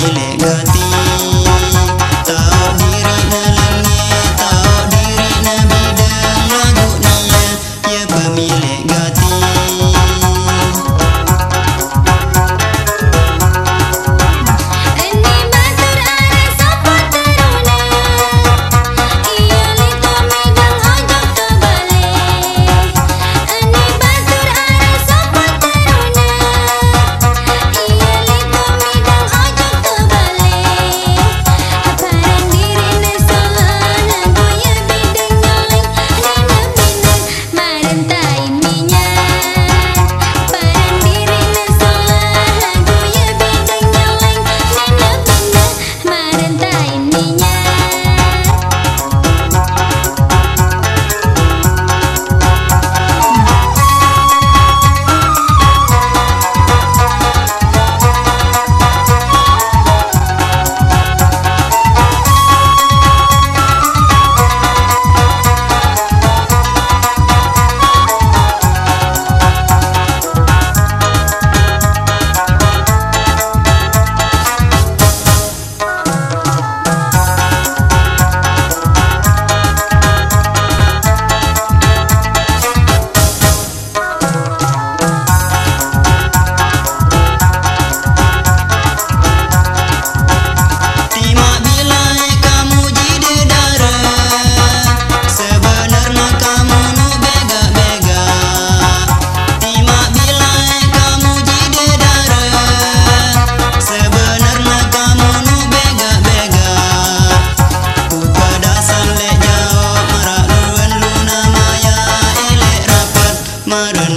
Maran bebe